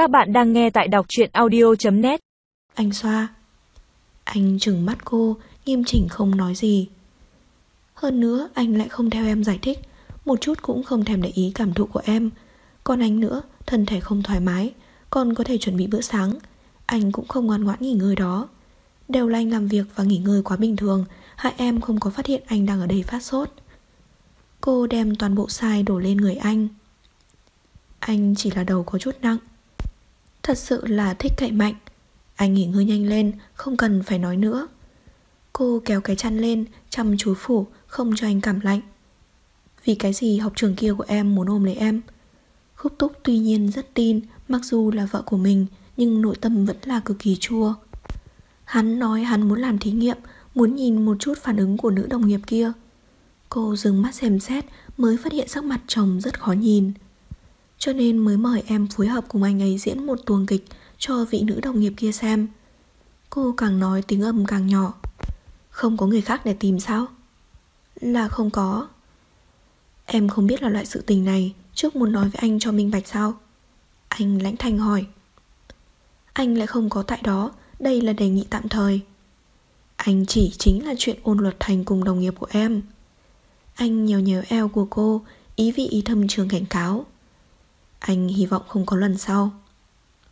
Các bạn đang nghe tại đọc truyện audio.net Anh xoa. Anh trừng mắt cô, Nghiêm chỉnh không nói gì. Hơn nữa, anh lại không theo em giải thích. Một chút cũng không thèm để ý cảm thụ của em. Còn anh nữa, Thân thể không thoải mái, Còn có thể chuẩn bị bữa sáng. Anh cũng không ngoan ngoãn nghỉ ngơi đó. Đều là anh làm việc và nghỉ ngơi quá bình thường Hai em không có phát hiện anh đang ở đây phát sốt. Cô đem toàn bộ sai đổ lên người anh. Anh chỉ là đầu có chút nặng. Thật sự là thích cậy mạnh. Anh nghỉ ngơi nhanh lên, Không cần phải nói nữa. Cô kéo cái chăn lên, Chăm chú phủ, không cho anh cảm lạnh. Vì cái gì học trường kia của em muốn ôm lấy em? Khúc túc tuy nhiên rất tin, Mặc dù là vợ của mình, Nhưng nội tâm vẫn là cực kỳ chua. Hắn nói hắn muốn làm thí nghiệm, Muốn nhìn một chút phản ứng của nữ đồng nghiệp kia. Cô dừng mắt xem xét, Mới phát hiện sắc mặt chồng rất khó nhìn. Cho nên mới mời em phối hợp cùng anh ấy diễn một tuồng kịch Cho vị nữ đồng nghiệp kia xem. Cô càng nói tiếng âm càng nhỏ. Không có người khác để tìm sao? Là không có. Em không biết là loại sự tình này Trước muốn nói với anh cho minh bạch sao? Anh lãnh thanh hỏi. Anh lại không có tại đó, Đây là đề nghị tạm thời. Anh chỉ chính là chuyện ôn luật thành cùng đồng nghiệp của em. Anh nhèo nhèo eo của cô, Ý vị ý thâm trường cảnh cáo. Anh hy vọng không có lần sau.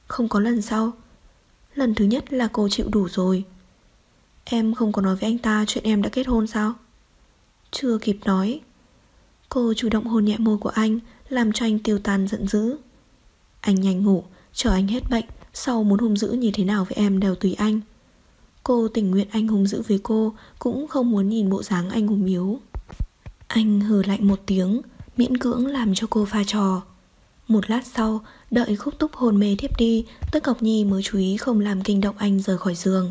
Không có lần sau. Lần thứ nhất là cô chịu đủ rồi. Em không có nói với anh ta chuyện em đã kết hôn sao? Chưa kịp nói. Cô chủ động hôn nhẹ môi của anh, Làm cho anh tiêu tan giận dữ. Anh nhanh ngủ, Chờ anh hết bệnh, Sau muốn hung dữ như thế nào với em đều tùy anh. Cô tình nguyện anh hung dữ với cô, Cũng không muốn nhìn bộ dáng anh hùng yếu Anh hừ lạnh một tiếng, Miễn cưỡng làm cho cô pha trò. Một lát sau Đợi khúc túc hồn mê thiếp đi Tức Ngọc Nhi mới chú ý không làm kinh động anh rời khỏi giường.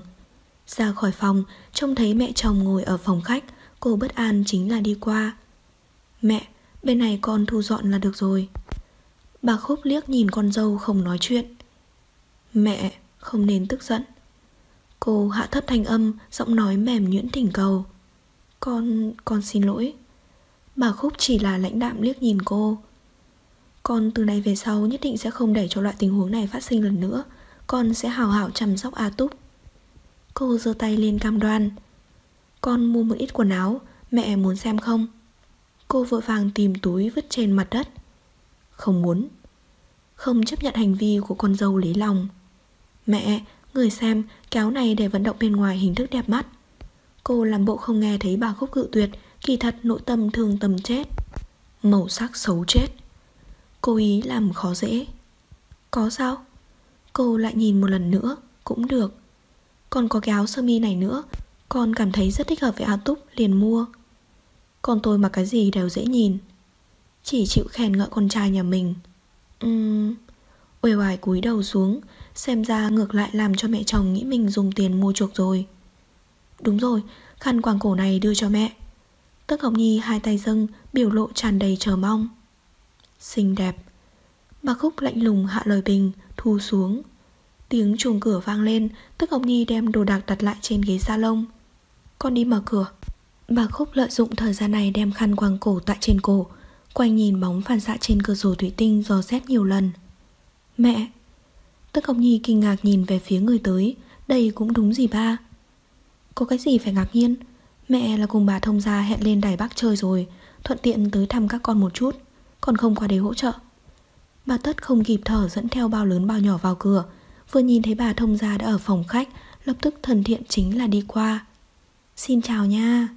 Ra khỏi phòng Trông thấy mẹ chồng ngồi ở phòng khách Cô bất an chính là đi qua. Mẹ, bên này con thu dọn là được rồi. Bà Khúc liếc nhìn con dâu không nói chuyện. Mẹ, không nên tức giận. Cô hạ thấp thanh âm Giọng nói mềm nhuyễn thỉnh cầu. Con, con xin lỗi. Bà Khúc chỉ là lãnh đạm liếc nhìn cô. Con từ nay về sau nhất định sẽ không để cho loại tình huống này phát sinh lần nữa. Con sẽ hào hảo chăm sóc A Túc. Cô giơ tay lên cam đoan. Con mua một ít quần áo Mẹ muốn xem không? Cô vội vàng tìm túi vứt trên mặt đất. Không muốn. Không chấp nhận hành vi của con dâu lý lòng. Mẹ, người xem Kéo này để vận động bên ngoài hình thức đẹp mắt. Cô làm bộ không nghe thấy bà khúc cự tuyệt Kỳ thật nội tâm thương tâm chết. Màu sắc xấu chết. Cô ý làm khó dễ. Có sao? Cô lại nhìn một lần nữa, Cũng được. Còn có cái áo sơ mi này nữa, Con cảm thấy rất thích hợp với áo túc liền mua. Còn tôi mặc cái gì đều dễ nhìn. Chỉ chịu khen ngợi con trai nhà mình. Ừm, Uể oải cúi đầu xuống, Xem ra ngược lại làm cho mẹ chồng nghĩ mình dùng tiền mua chuộc rồi. Đúng rồi, Khăn quàng cổ này đưa cho mẹ. Tức Ngọc Nhi hai tay dâng, Biểu lộ tràn đầy chờ mong. Xinh đẹp. Bà Khúc lạnh lùng hạ lời bình, Thu xuống. Tiếng chuồng cửa vang lên, Tức ông Nhi đem đồ đạc đặt lại trên ghế salon. Con đi mở cửa. Bà Khúc lợi dụng thời gian này đem khăn quàng cổ tại trên cổ, Quay nhìn bóng phản xạ trên cửa sổ thủy tinh dò xét nhiều lần. Mẹ! Tức ông Nhi kinh ngạc nhìn về phía người tới, Đây cũng đúng gì ba? Có cái gì phải ngạc nhiên? Mẹ là cùng bà thông gia hẹn lên Đài Bắc chơi rồi, Thuận tiện tới thăm các con một chút. Còn không qua đây hỗ trợ. Bà Tất không kịp thở dẫn theo bao lớn bao nhỏ vào cửa, Vừa nhìn thấy bà thông gia đã ở phòng khách, Lập tức thần thiện chính là đi qua. Xin chào nha.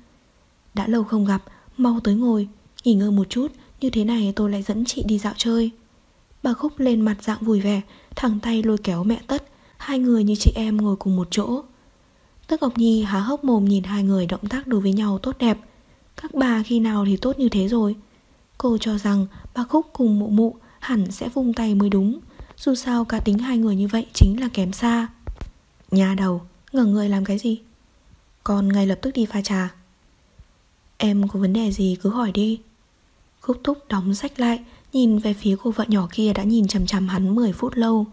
Đã lâu không gặp, Mau tới ngồi, Nghỉ ngơi một chút, Như thế này tôi lại dẫn chị đi dạo chơi. Bà Khúc lên mặt dạng vui vẻ, Thẳng tay lôi kéo mẹ Tất, Hai người như chị em ngồi cùng một chỗ. Tất Ngọc Nhi há hốc mồm nhìn hai người động tác đối với nhau tốt đẹp. Các bà khi nào thì tốt như thế rồi? Cô cho rằng bà Khúc cùng mụ mụ hẳn sẽ vung tay mới đúng. Dù sao cá tính hai người như vậy chính là kém xa. Nhà đầu, ngẩng người làm cái gì? Con ngay lập tức đi pha trà. Em có vấn đề gì cứ hỏi đi. Khúc thúc đóng sách lại Nhìn về phía cô vợ nhỏ kia đã nhìn chằm chằm hắn 10 phút lâu.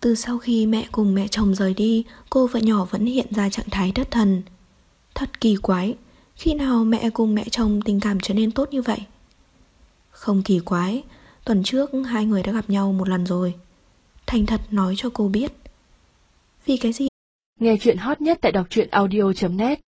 Từ sau khi mẹ cùng mẹ chồng rời đi Cô vợ nhỏ vẫn hiện ra trạng thái thất thần. Thật kỳ quái Khi nào mẹ cùng mẹ chồng tình cảm trở nên tốt như vậy? Không kỳ quái, Tuần trước hai người đã gặp nhau một lần rồi thành thật nói cho cô biết. Vì cái gì? Nghe chuyện hot nhất tại đọc truyện audio.net